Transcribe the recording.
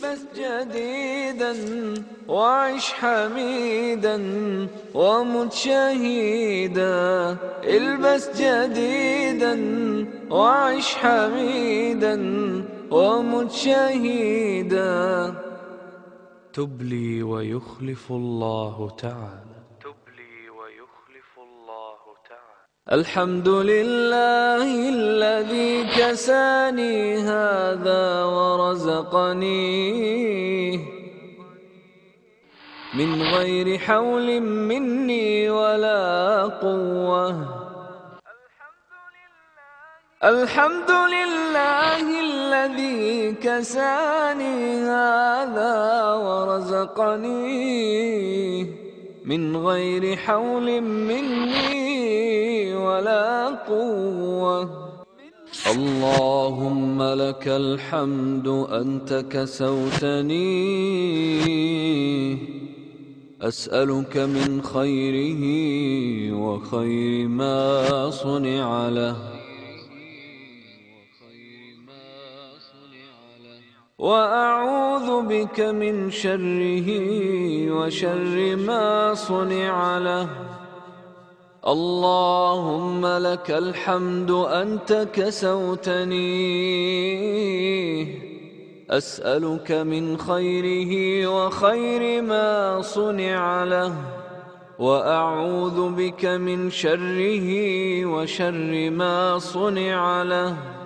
البس جديدا وعش حميدا ومت شهيدا. البس جديدا وعش حميدا ومت شهيدا. تبلي ويخلف الله تعالى. تبلي ويخلف الله تعالى. الحمد لله الذي كساني هذا ورزقنيه من غير حول مني ولا قوة. الحمد لله الذي كساني هذا ورزقني من غير حول مني ولا قوة. اللهم لك الحمد أنت كسوتني. أسألك من خيره وخير ما صنع له. وأعوذ بك من شره وشر ما صنع له. اللهم لك الحمد أنت كسوتني. أسألك من خيره وخير ما صنع له وأعوذ بك من شره وشر ما صنع له.